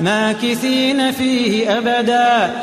ماكثين فيه أبدا.